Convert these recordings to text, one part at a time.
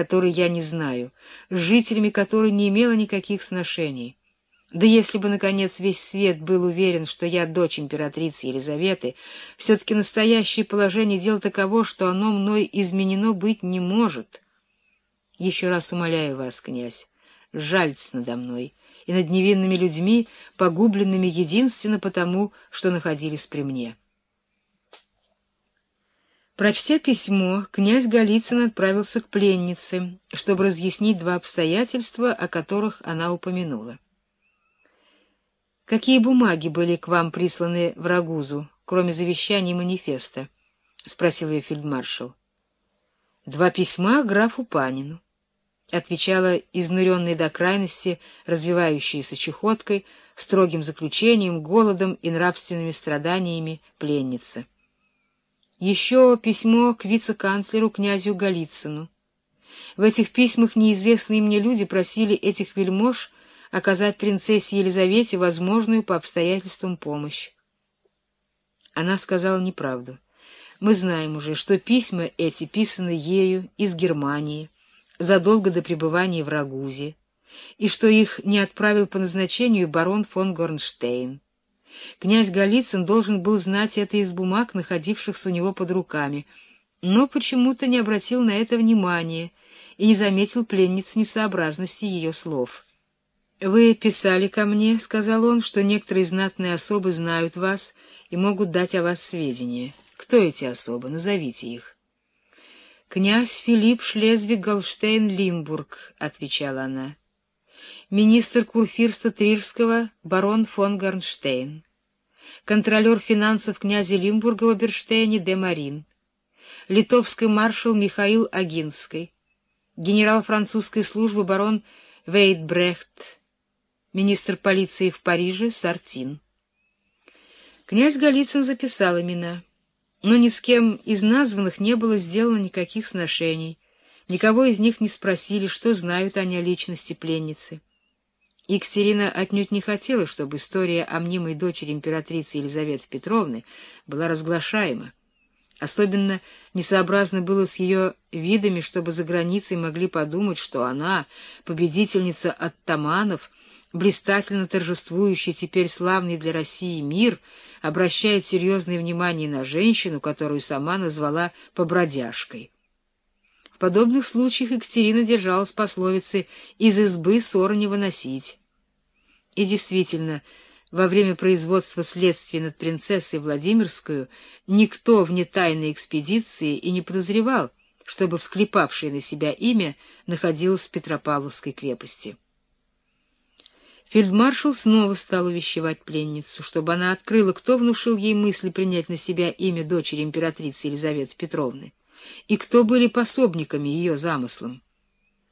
которой я не знаю, с жителями которой не имела никаких сношений. Да если бы, наконец, весь свет был уверен, что я дочь императрицы Елизаветы, все-таки настоящее положение дел таково, что оно мной изменено быть не может. Еще раз умоляю вас, князь, жальтесь надо мной и над невинными людьми, погубленными единственно потому, что находились при мне. Прочтя письмо, князь Голицын отправился к пленнице, чтобы разъяснить два обстоятельства, о которых она упомянула. «Какие бумаги были к вам присланы в Рагузу, кроме завещания и манифеста?» — спросил ее фельдмаршал. «Два письма графу Панину», — отвечала изнуренная до крайности, развивающаяся чехоткой, строгим заключением, голодом и нравственными страданиями пленница. Еще письмо к вице-канцлеру князю Голицыну. В этих письмах неизвестные мне люди просили этих вельмож оказать принцессе Елизавете возможную по обстоятельствам помощь. Она сказала неправду. Мы знаем уже, что письма эти писаны ею из Германии задолго до пребывания в Рагузе, и что их не отправил по назначению барон фон Горнштейн. Князь Голицын должен был знать это из бумаг, находившихся у него под руками, но почему-то не обратил на это внимания и не заметил пленниц несообразности ее слов. «Вы писали ко мне, — сказал он, — что некоторые знатные особы знают вас и могут дать о вас сведения. Кто эти особы? Назовите их». «Князь Филипп Шлезвиг-Голштейн-Лимбург», — отвечала она министр курфирста Трирского барон фон Горнштейн, контролер финансов князя Лимбурга в Оберштейне де Марин, литовский маршал Михаил Агинский, генерал французской службы барон Вейтбрехт, министр полиции в Париже Сартин. Князь Голицын записал имена, но ни с кем из названных не было сделано никаких сношений, никого из них не спросили, что знают они о личности пленницы. Екатерина отнюдь не хотела, чтобы история о мнимой дочери императрицы Елизаветы Петровны была разглашаема. Особенно несообразно было с ее видами, чтобы за границей могли подумать, что она, победительница оттаманов, блистательно торжествующий теперь славный для России мир, обращает серьезное внимание на женщину, которую сама назвала побродяжкой. В подобных случаях Екатерина держалась пословицы «из избы ссоры не выносить». И действительно, во время производства следствия над принцессой Владимирскую никто вне тайной экспедиции и не подозревал, чтобы всклепавшее на себя имя находилось в Петропавловской крепости. Фельдмаршал снова стал увещевать пленницу, чтобы она открыла, кто внушил ей мысли принять на себя имя дочери императрицы Елизаветы Петровны, и кто были пособниками ее замыслам.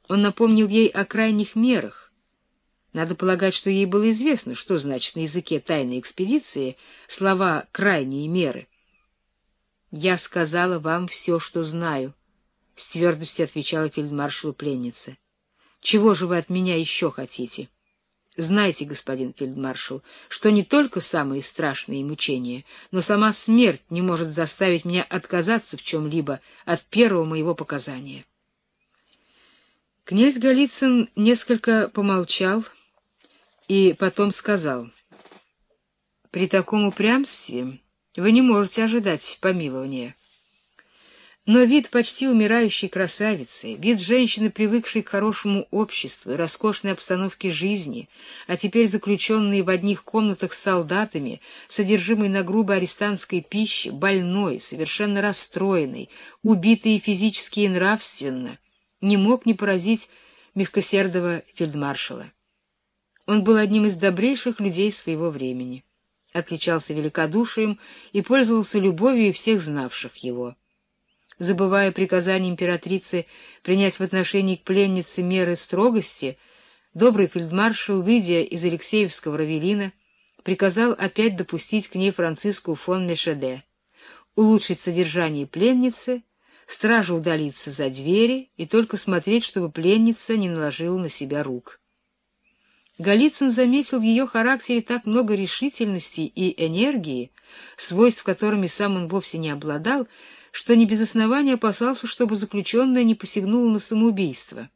Он напомнил ей о крайних мерах, надо полагать, что ей было известно, что значит на языке тайной экспедиции слова «крайние меры». «Я сказала вам все, что знаю», — с твердостью отвечала фельдмаршалу пленница. «Чего же вы от меня еще хотите?» Знайте, господин фельдмаршал, что не только самые страшные мучения, но сама смерть не может заставить меня отказаться в чем-либо от первого моего показания. Князь Голицын несколько помолчал, — и потом сказал, «При таком упрямстве вы не можете ожидать помилования». Но вид почти умирающей красавицы, вид женщины, привыкшей к хорошему обществу и роскошной обстановке жизни, а теперь заключенной в одних комнатах с солдатами, содержимой на грубой арестантской пище, больной, совершенно расстроенной, убитой физически и нравственно, не мог не поразить мягкосердого фельдмаршала. Он был одним из добрейших людей своего времени, отличался великодушием и пользовался любовью всех знавших его. Забывая приказание императрицы принять в отношении к пленнице меры строгости, добрый фельдмаршал, выйдя из Алексеевского равелина, приказал опять допустить к ней Франциску фон Мешеде, улучшить содержание пленницы, стражу удалиться за двери и только смотреть, чтобы пленница не наложила на себя рук. Голицын заметил в ее характере так много решительности и энергии, свойств которыми сам он вовсе не обладал, что не без основания опасался, чтобы заключенная не посягнула на самоубийство.